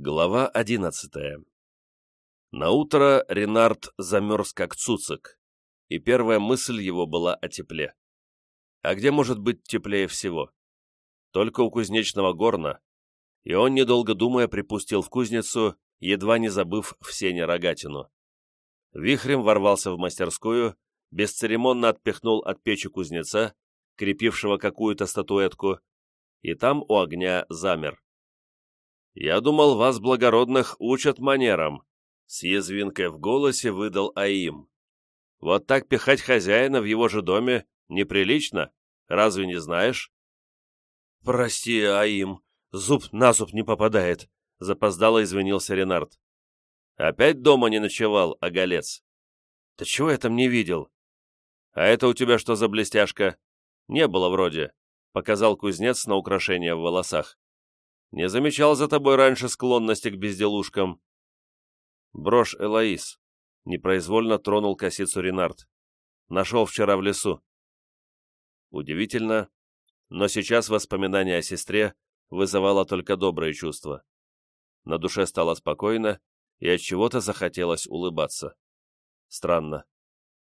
Глава одиннадцатая Наутро Ренард замерз как цуцик, и первая мысль его была о тепле. А где может быть теплее всего? Только у кузнечного горна, и он, недолго думая, припустил в кузницу, едва не забыв в сене рогатину. Вихрем ворвался в мастерскую, бесцеремонно отпихнул от печи кузнеца, крепившего какую-то статуэтку, и там у огня замер. «Я думал, вас, благородных, учат манерам», — с язвинкой в голосе выдал Аим. «Вот так пихать хозяина в его же доме неприлично, разве не знаешь?» «Прости, Аим, зуб на зуб не попадает», — запоздало извинился Ренард. «Опять дома не ночевал, оголец?» «Да чего я там не видел?» «А это у тебя что за блестяшка?» «Не было вроде», — показал кузнец на украшение в волосах. Не замечал за тобой раньше склонности к безделушкам. Брошь Элоиз. Непроизвольно тронул косицу Ренард. Нашел вчера в лесу. Удивительно, но сейчас воспоминание о сестре вызывало только добрые чувства. На душе стало спокойно, и от чего-то захотелось улыбаться. Странно.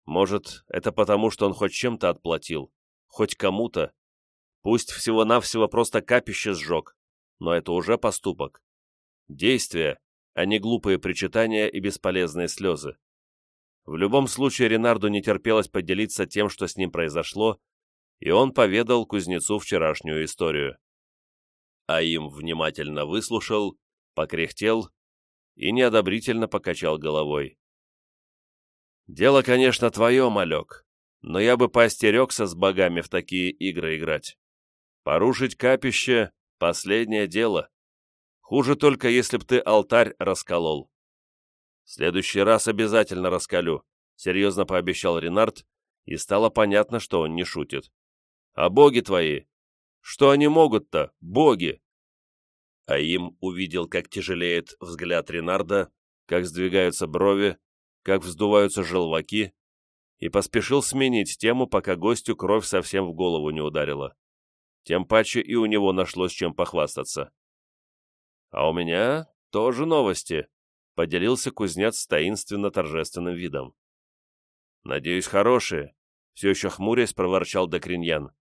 Может, это потому, что он хоть чем-то отплатил, хоть кому-то. Пусть всего-навсего просто капище сжег, но это уже поступок. Действие, а не глупые причитания и бесполезные слезы. В любом случае Ренарду не терпелось поделиться тем, что с ним произошло, и он поведал кузнецу вчерашнюю историю. А им внимательно выслушал, покряхтел и неодобрительно покачал головой. «Дело, конечно, твое, малек, но я бы поостерегся с богами в такие игры играть. Порушить капище Последнее дело. Хуже только, если б ты алтарь расколол. В следующий раз обязательно раскалю, серьезно пообещал Ренард, и стало понятно, что он не шутит. А боги твои? Что они могут-то, боги? А им увидел, как тяжелеет взгляд Ренарда, как сдвигаются брови, как вздуваются желваки, и поспешил сменить тему, пока гостю кровь совсем в голову не ударила тем паче и у него нашлось чем похвастаться. «А у меня тоже новости», — поделился кузнец с таинственно-торжественным видом. «Надеюсь, хорошие», — все еще хмурясь проворчал Докриньян.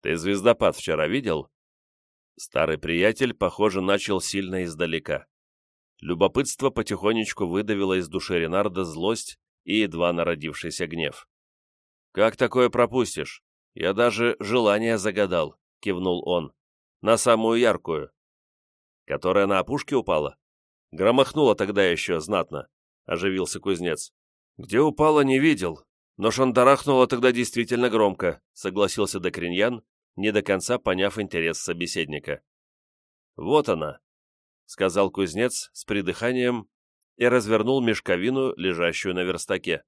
«Ты звездопад вчера видел?» Старый приятель, похоже, начал сильно издалека. Любопытство потихонечку выдавило из души Ренарда злость и едва народившийся гнев. «Как такое пропустишь? «Я даже желание загадал», — кивнул он. «На самую яркую». «Которая на опушке упала?» «Громохнула тогда еще знатно», — оживился кузнец. «Где упала, не видел, но шандарахнула тогда действительно громко», — согласился Докриньян, не до конца поняв интерес собеседника. «Вот она», — сказал кузнец с придыханием и развернул мешковину, лежащую на верстаке.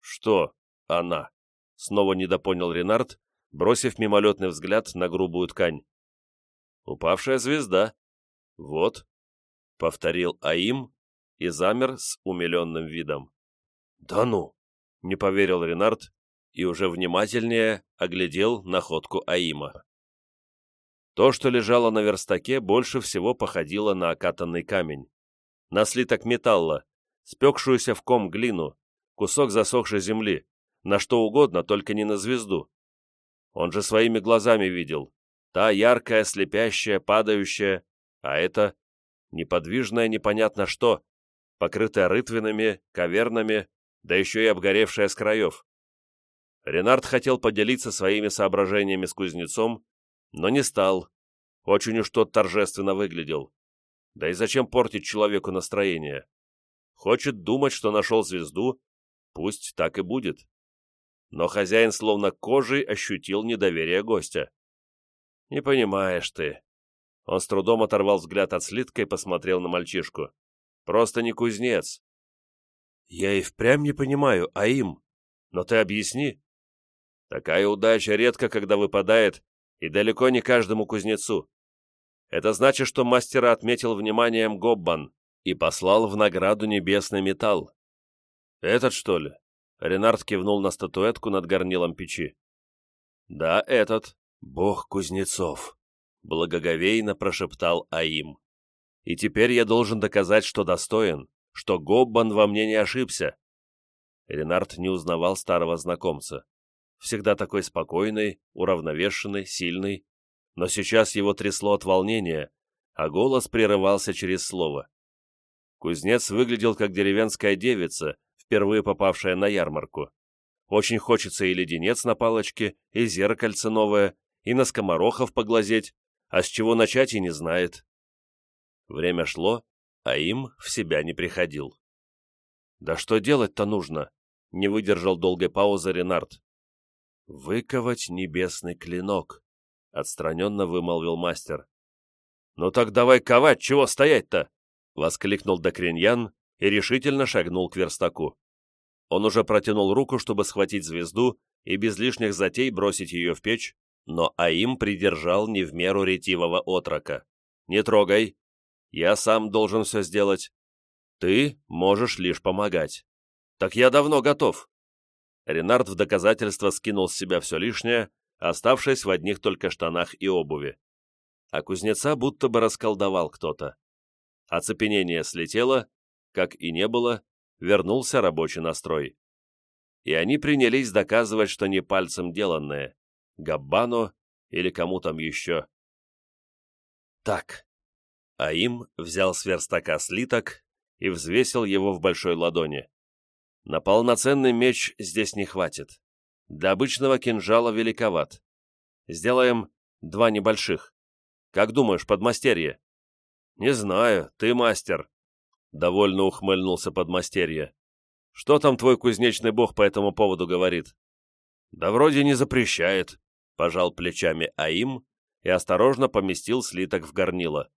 «Что она?» Снова недопонял Ренард, бросив мимолетный взгляд на грубую ткань. «Упавшая звезда. Вот», — повторил Аим и замер с умиленным видом. «Да ну!» — не поверил Ренард и уже внимательнее оглядел находку Аима. То, что лежало на верстаке, больше всего походило на окатанный камень, на слиток металла, спекшуюся в ком глину, кусок засохшей земли, на что угодно, только не на звезду. Он же своими глазами видел. Та яркая, слепящая, падающая, а это неподвижное непонятно что, покрытое рытвинами, кавернами, да еще и обгоревшая с краев. Ренард хотел поделиться своими соображениями с кузнецом, но не стал. Очень уж тот торжественно выглядел. Да и зачем портить человеку настроение? Хочет думать, что нашел звезду, пусть так и будет но хозяин словно кожей ощутил недоверие гостя. «Не понимаешь ты». Он с трудом оторвал взгляд от слитка и посмотрел на мальчишку. «Просто не кузнец». «Я и впрямь не понимаю, а им? Но ты объясни». «Такая удача редко когда выпадает, и далеко не каждому кузнецу. Это значит, что мастера отметил вниманием Гоббан и послал в награду небесный металл. Этот, что ли? Ренард кивнул на статуэтку над горнилом печи. «Да, этот, бог кузнецов», — благоговейно прошептал Аим. И теперь я должен доказать, что достоин, что Гоббан во мне не ошибся. Ренард не узнавал старого знакомца. Всегда такой спокойный, уравновешенный, сильный. Но сейчас его трясло от волнения, а голос прерывался через слово. Кузнец выглядел как деревенская девица, впервые попавшая на ярмарку. Очень хочется и леденец на палочке, и зеркальце новое, и на скоморохов поглазеть, а с чего начать и не знает. Время шло, а им в себя не приходил. «Да что делать-то нужно?» — не выдержал долгой паузы Ренард. «Выковать небесный клинок», — отстраненно вымолвил мастер. «Ну так давай ковать, чего стоять-то?» — воскликнул Докриньян и решительно шагнул к верстаку. Он уже протянул руку, чтобы схватить звезду и без лишних затей бросить ее в печь, но Аим придержал не в меру ретивого отрока. «Не трогай, я сам должен все сделать. Ты можешь лишь помогать. Так я давно готов. Ренард в доказательство скинул с себя все лишнее, оставшись в одних только штанах и обуви. А кузнеца будто бы расколдовал кто-то. Оцепенение слетело, как и не было, вернулся рабочий настрой. И они принялись доказывать, что не пальцем деланное, Габбану или кому там еще. Так, а им взял с верстака слиток и взвесил его в большой ладони. На полноценный меч здесь не хватит. Для обычного кинжала великоват. Сделаем два небольших. Как думаешь, подмастерье? Не знаю, ты мастер. Довольно ухмыльнулся подмастерье. Что там твой кузнечный бог по этому поводу говорит? Да вроде не запрещает, пожал плечами Аим и осторожно поместил слиток в горнило.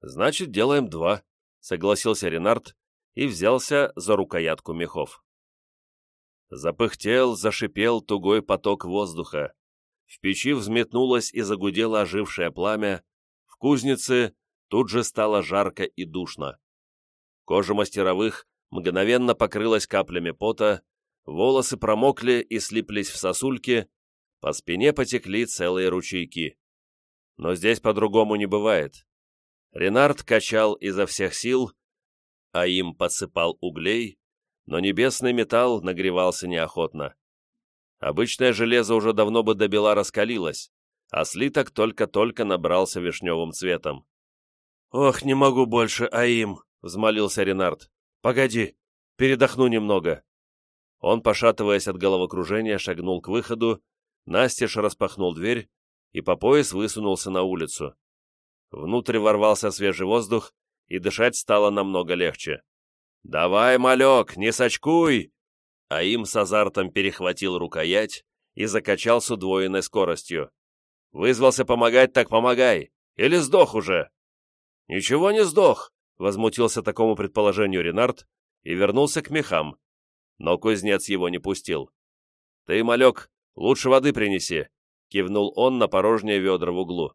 «Значит, делаем два», — согласился Ренард и взялся за рукоятку мехов. Запыхтел, зашипел тугой поток воздуха. В печи взметнулось и загудело ожившее пламя, в кузнице тут же стало жарко и душно. Кожа мастеровых мгновенно покрылась каплями пота, волосы промокли и слиплись в сосульки, по спине потекли целые ручейки. Но здесь по-другому не бывает. Ренард качал изо всех сил, а им подсыпал углей, но небесный металл нагревался неохотно. Обычное железо уже давно бы до бела раскалилось, а слиток только-только набрался вишневым цветом. «Ох, не могу больше, Аим!» — взмолился Ренард. «Погоди, передохну немного». Он, пошатываясь от головокружения, шагнул к выходу, настежь распахнул дверь и по пояс высунулся на улицу. Внутрь ворвался свежий воздух, и дышать стало намного легче. «Давай, малек, не сочкуй!» А им с азартом перехватил рукоять и закачал с удвоенной скоростью. «Вызвался помогать, так помогай! Или сдох уже?» «Ничего не сдох!» — возмутился такому предположению Ренард и вернулся к мехам, но кузнец его не пустил. «Ты, малек, лучше воды принеси!» — кивнул он на порожнее ведра в углу.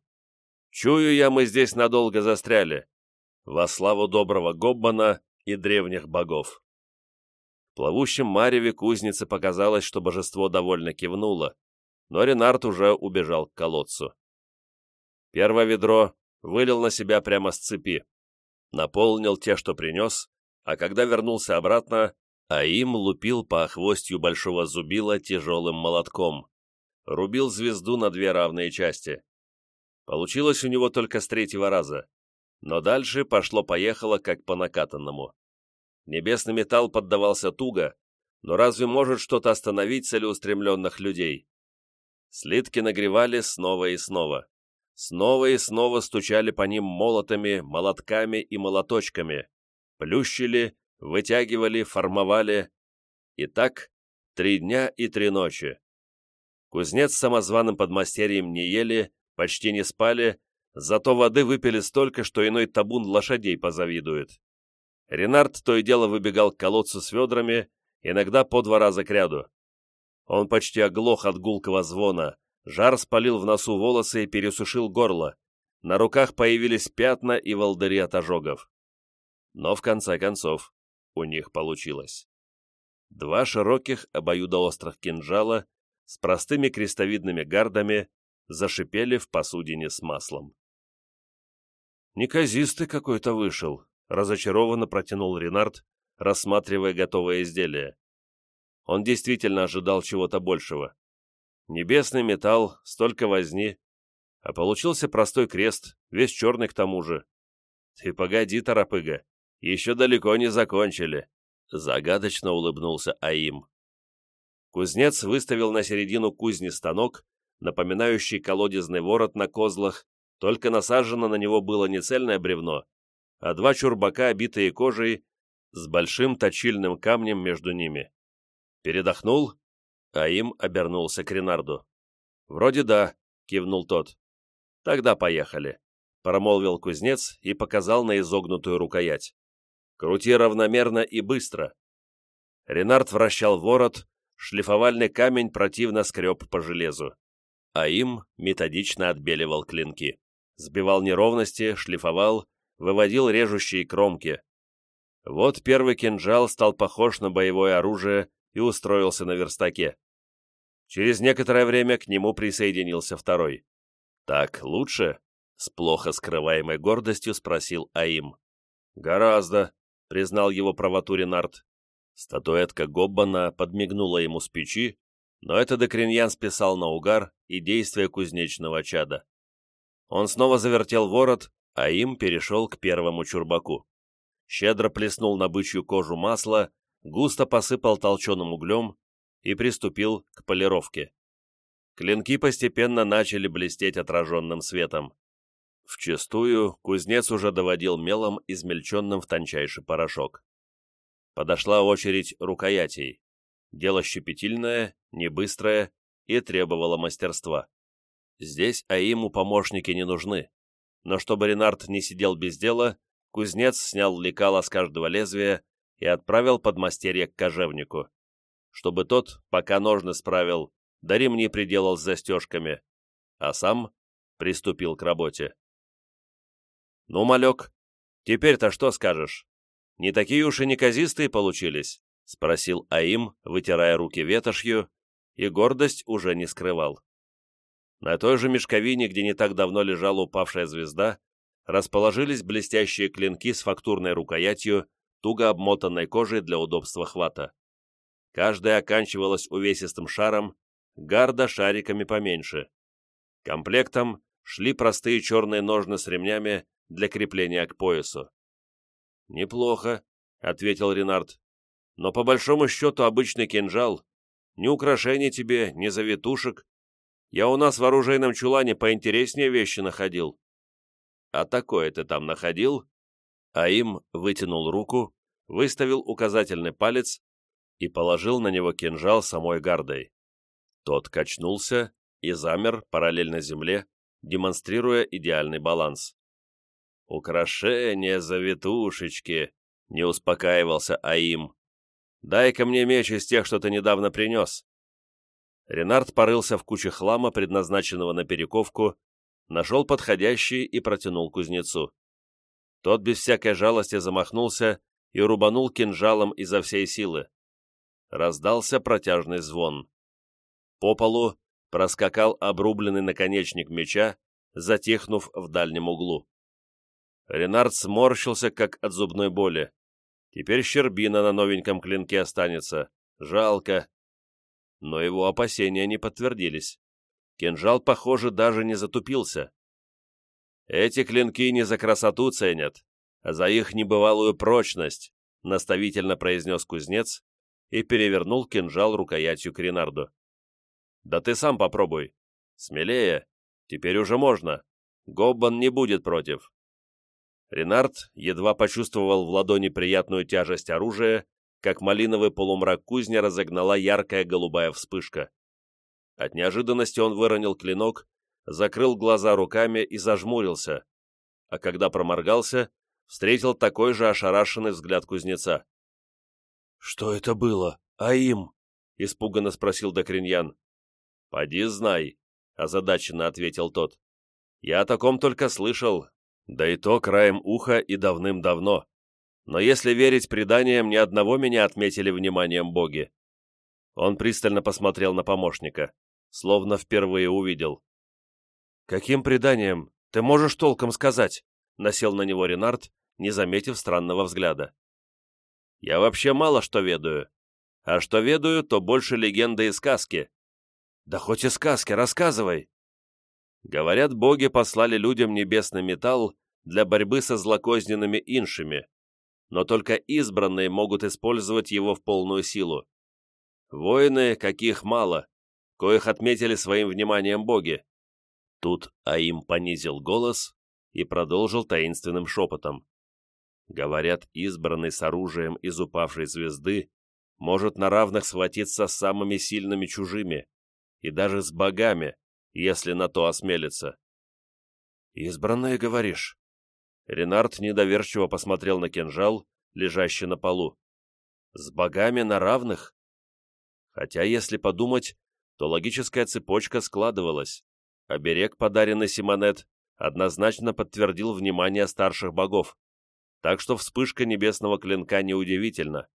Чую я, мы здесь надолго застряли. Во славу доброго Гоббана и древних богов. В плавущем мареве кузнице показалось, что божество довольно кивнуло, но Ренард уже убежал к колодцу. Первое ведро вылил на себя прямо с цепи, наполнил те, что принес, а когда вернулся обратно, а им лупил по охвостью большого зубила тяжелым молотком. Рубил звезду на две равные части. Получилось у него только с третьего раза, но дальше пошло-поехало, как по накатанному. Небесный металл поддавался туго, но разве может что-то остановить целеустремленных людей? Слитки нагревали снова и снова. Снова и снова стучали по ним молотами, молотками и молоточками. Плющили, вытягивали, формовали. И так три дня и три ночи. Кузнец с самозваным подмастерьем не ели, почти не спали, зато воды выпили столько, что иной табун лошадей позавидует. Ренард то и дело выбегал к колодцу с ведрами, иногда по два раза к ряду. Он почти оглох от гулкого звона, жар спалил в носу волосы и пересушил горло. На руках появились пятна и волдыри от ожогов. Но в конце концов у них получилось. Два широких обоюдоострых кинжала с простыми крестовидными гардами зашипели в посудине с маслом. Неказистый какой-то вышел, разочарованно протянул Ренард, рассматривая готовое изделие. Он действительно ожидал чего-то большего. Небесный металл, столько возни, а получился простой крест, весь черный к тому же. Ты погоди, торопыга, еще далеко не закончили. Загадочно улыбнулся Аим. Кузнец выставил на середину кузни станок, напоминающий колодезный ворот на козлах, только насажено на него было не цельное бревно, а два чурбака, обитые кожей, с большим точильным камнем между ними. Передохнул, а им обернулся к Ренарду. «Вроде да», — кивнул тот. «Тогда поехали», — промолвил кузнец и показал на изогнутую рукоять. «Крути равномерно и быстро». Ренард вращал ворот, шлифовальный камень противно скреб по железу, а им методично отбеливал клинки. Сбивал неровности, шлифовал, выводил режущие кромки. Вот первый кинжал стал похож на боевое оружие и устроился на верстаке. Через некоторое время к нему присоединился второй. «Так лучше?» — с плохо скрываемой гордостью спросил Аим. «Гораздо», — признал его правоту Ренард. Статуэтка Гоббана подмигнула ему с печи, но это Декриньян списал на угар и действие кузнечного чада. Он снова завертел ворот, а им перешел к первому чурбаку. Щедро плеснул на бычью кожу масло, густо посыпал толченым углем и приступил к полировке. Клинки постепенно начали блестеть отраженным светом. Вчастую кузнец уже доводил мелом, измельченным в тончайший порошок. Подошла очередь рукоятей. Дело щепетильное, не быстрое и требовало мастерства. Здесь АИМу помощники не нужны. Но чтобы Ренард не сидел без дела, кузнец снял лекало с каждого лезвия и отправил подмастерье к кожевнику. Чтобы тот, пока ножны справил, да ремни приделал с застежками, а сам приступил к работе. «Ну, малек, теперь-то что скажешь? Не такие уж и неказистые получились?» — спросил Аим, вытирая руки ветошью, и гордость уже не скрывал. На той же мешковине, где не так давно лежала упавшая звезда, расположились блестящие клинки с фактурной рукоятью, туго обмотанной кожей для удобства хвата. Каждая оканчивалась увесистым шаром, гарда шариками поменьше. Комплектом шли простые черные ножны с ремнями для крепления к поясу. «Неплохо», — ответил Ренард. «Но по большому счету обычный кинжал. Ни украшений тебе, ни завитушек, я у нас в оружейном чулане поинтереснее вещи находил». «А такое ты там находил?» А им вытянул руку, выставил указательный палец и положил на него кинжал самой гардой. Тот качнулся и замер параллельно земле, демонстрируя идеальный баланс. «Украшения, завитушечки!» — не успокаивался Аим. «Дай-ка мне меч из тех, что ты недавно принес. Ренард порылся в куче хлама, предназначенного на перековку, нашел подходящий и протянул кузнецу. Тот без всякой жалости замахнулся и рубанул кинжалом изо всей силы. Раздался протяжный звон. По полу проскакал обрубленный наконечник меча, затихнув в дальнем углу. Ренард сморщился, как от зубной боли. Теперь щербина на новеньком клинке останется. Жалко но его опасения не подтвердились. Кинжал, похоже, даже не затупился. Эти клинки не за красоту ценят, а за их небывалую прочность, наставительно произнес кузнец и перевернул кинжал рукоятью к Ренарду. Да ты сам попробуй. Смелее. Теперь уже можно. Гоббан не будет против. Ренард едва почувствовал в ладони приятную тяжесть оружия как малиновый полумрак кузни разогнала яркая голубая вспышка. От неожиданности он выронил клинок, закрыл глаза руками и зажмурился, а когда проморгался, встретил такой же ошарашенный взгляд кузнеца. «Что это было? А им?» — испуганно спросил Докриньян. «Поди знай», — озадаченно ответил тот. «Я о таком только слышал, да и то краем уха и давным-давно но если верить преданиям, ни одного меня отметили вниманием боги. Он пристально посмотрел на помощника, словно впервые увидел. «Каким преданием? Ты можешь толком сказать?» насел на него Ренард, не заметив странного взгляда. «Я вообще мало что ведаю. А что ведаю, то больше легенды и сказки». «Да хоть и сказки, рассказывай!» Говорят, боги послали людям небесный металл для борьбы со злокозненными иншими, но только избранные могут использовать его в полную силу. Воины, каких мало, коих отметили своим вниманием боги. Тут Аим понизил голос и продолжил таинственным шепотом. Говорят, избранный с оружием из упавшей звезды может на равных схватиться с самыми сильными чужими и даже с богами, если на то осмелится. «Избранные, говоришь?» Ренард недоверчиво посмотрел на кинжал, лежащий на полу. «С богами на равных?» Хотя, если подумать, то логическая цепочка складывалась. Оберег, подаренный Симонет, однозначно подтвердил внимание старших богов, так что вспышка небесного клинка неудивительна.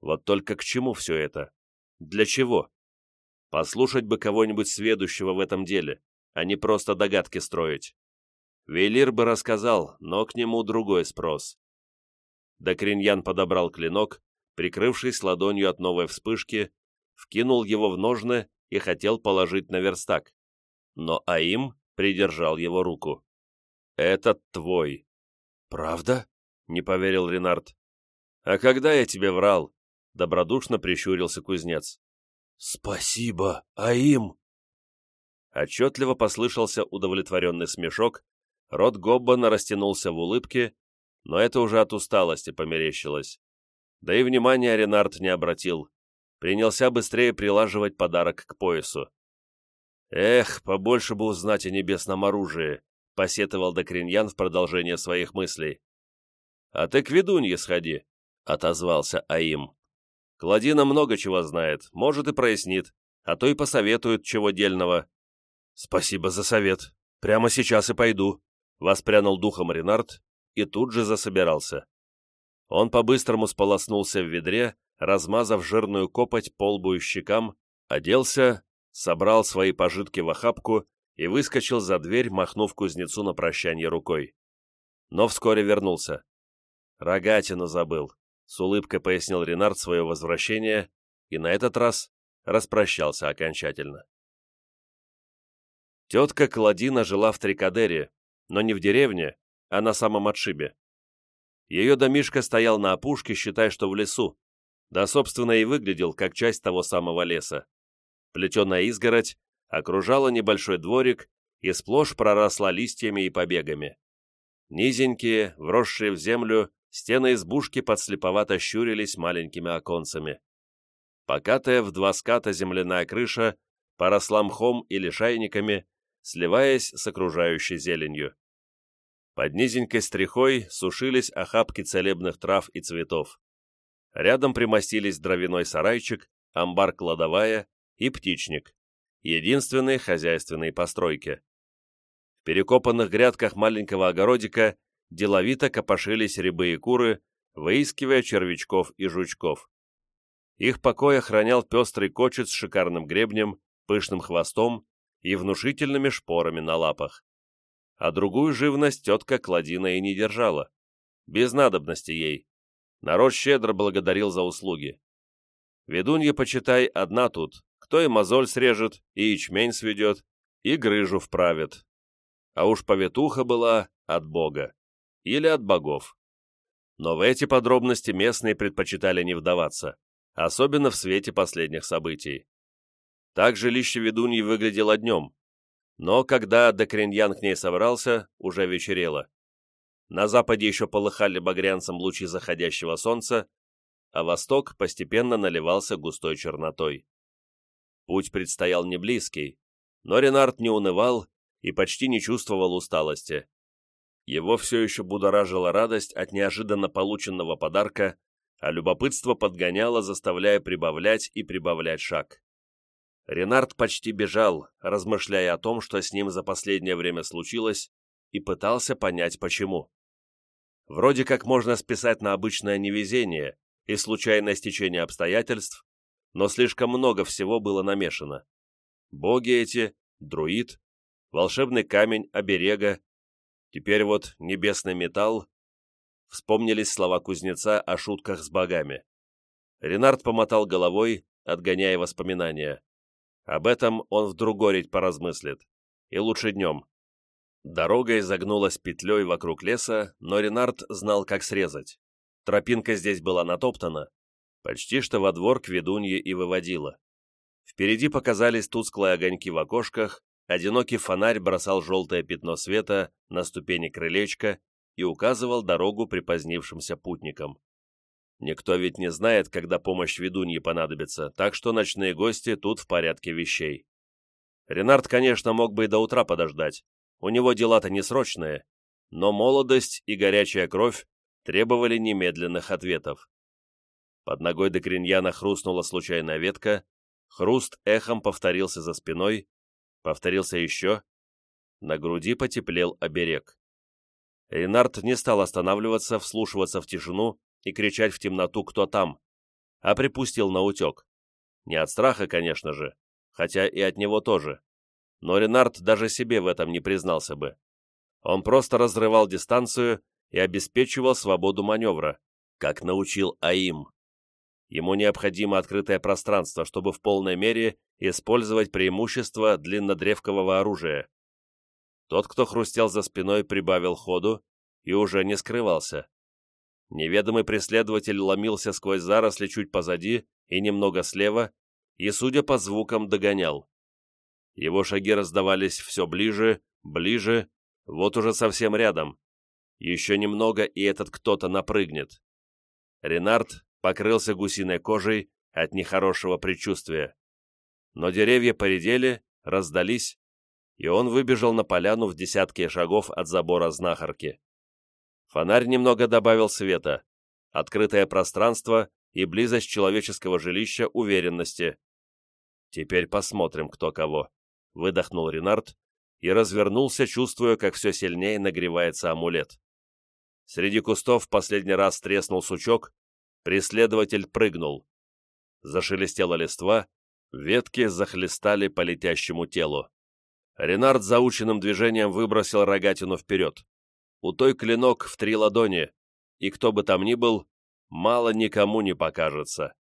Вот только к чему все это? Для чего? Послушать бы кого-нибудь сведущего в этом деле, а не просто догадки строить. Велир бы рассказал, но к нему другой спрос. Докриньян подобрал клинок, прикрывшись ладонью от новой вспышки, вкинул его в ножны и хотел положить на верстак. Но Аим придержал его руку. «Этот твой». «Правда?» — не поверил Ренард. «А когда я тебе врал?» — добродушно прищурился кузнец. «Спасибо, Аим!» Отчетливо послышался удовлетворенный смешок, Рот Гоббана растянулся в улыбке, но это уже от усталости померещилось. Да и внимания Ренард не обратил. Принялся быстрее прилаживать подарок к поясу. «Эх, побольше бы узнать о небесном оружии», — посетовал Докриньян в продолжение своих мыслей. «А ты к ведунье сходи», — отозвался Аим. «Кладина много чего знает, может и прояснит, а то и посоветует чего дельного». «Спасибо за совет. Прямо сейчас и пойду», воспрянул духом Ренард и тут же засобирался. Он по-быстрому сполоснулся в ведре, размазав жирную копоть по лбу и щекам, оделся, собрал свои пожитки в охапку и выскочил за дверь, махнув кузнецу на прощание рукой. Но вскоре вернулся. «Рогатину забыл», — с улыбкой пояснил Ренард свое возвращение и на этот раз распрощался окончательно. Тетка Кладина жила в Трикадере, но не в деревне, а на самом отшибе. Ее домишко стоял на опушке, считай, что в лесу, да, собственно, и выглядел как часть того самого леса. Плетеная изгородь окружала небольшой дворик и сплошь проросла листьями и побегами. Низенькие, вросшие в землю, стены избушки подслеповато щурились маленькими оконцами. Покатая в два ската земляная крыша поросла мхом и лишайниками, сливаясь с окружающей зеленью. Под низенькой стрихой сушились охапки целебных трав и цветов. Рядом примостились дровяной сарайчик, амбар-кладовая и птичник, единственные хозяйственные постройки. В перекопанных грядках маленького огородика деловито копошились рябы и куры, выискивая червячков и жучков. Их покой охранял пестрый кочет с шикарным гребнем, пышным хвостом и внушительными шпорами на лапах. А другую живность тетка Кладина и не держала. Без надобности ей. Народ щедро благодарил за услуги. Ведунья, почитай, одна тут. Кто и мозоль срежет, и ячмень сведет, и грыжу вправит. А уж повитуха была от бога. Или от богов. Но в эти подробности местные предпочитали не вдаваться, особенно в свете последних событий. Так жилище ведуньи выглядело днем, но когда Декриньян к ней собрался, уже вечерело. На западе еще полыхали багрянцем лучи заходящего солнца, а восток постепенно наливался густой чернотой. Путь предстоял не близкий, но Ренард не унывал и почти не чувствовал усталости. Его все еще будоражила радость от неожиданно полученного подарка, а любопытство подгоняло, заставляя прибавлять и прибавлять шаг. Ренард почти бежал, размышляя о том, что с ним за последнее время случилось, и пытался понять, почему. Вроде как можно списать на обычное невезение и случайное стечение обстоятельств, но слишком много всего было намешано. Боги эти, друид, волшебный камень оберега. Теперь вот небесный металл. Вспомнились слова кузнеца о шутках с богами. Ренард помотал головой, отгоняя воспоминания. Об этом он в другоредь поразмыслит. И лучше днем. Дорога изогнулась петлей вокруг леса, но Ренард знал, как срезать. Тропинка здесь была натоптана. Почти что во двор к ведунье и выводила. Впереди показались тусклые огоньки в окошках, одинокий фонарь бросал желтое пятно света на ступени крылечка и указывал дорогу припозднившимся путникам. Никто ведь не знает, когда помощь ведуньи понадобится, так что ночные гости тут в порядке вещей. Ренард, конечно, мог бы и до утра подождать. У него дела-то не срочные, но молодость и горячая кровь требовали немедленных ответов. Под ногой Декриньяна хрустнула случайная ветка, хруст эхом повторился за спиной, повторился еще. На груди потеплел оберег. Ренард не стал останавливаться, вслушиваться в тишину и кричать в темноту «Кто там?», а припустил на утек. Не от страха, конечно же, хотя и от него тоже. Но Ренард даже себе в этом не признался бы. Он просто разрывал дистанцию и обеспечивал свободу маневра, как научил Аим. Ему необходимо открытое пространство, чтобы в полной мере использовать преимущество длиннодревкового оружия. Тот, кто хрустел за спиной, прибавил ходу и уже не скрывался. Неведомый преследователь ломился сквозь заросли чуть позади и немного слева, и, судя по звукам, догонял. Его шаги раздавались все ближе, ближе, вот уже совсем рядом. Еще немного, и этот кто-то напрыгнет. Ренард покрылся гусиной кожей от нехорошего предчувствия. Но деревья поредели, раздались, и он выбежал на поляну в десятке шагов от забора знахарки. Фонарь немного добавил света, открытое пространство и близость человеческого жилища уверенности. «Теперь посмотрим, кто кого», — выдохнул Ренард и развернулся, чувствуя, как все сильнее нагревается амулет. Среди кустов в последний раз треснул сучок, преследователь прыгнул. Зашелестела листва, ветки захлестали по летящему телу. Ренард заученным движением выбросил рогатину вперед. У той клинок в три ладони, и кто бы там ни был, мало никому не покажется.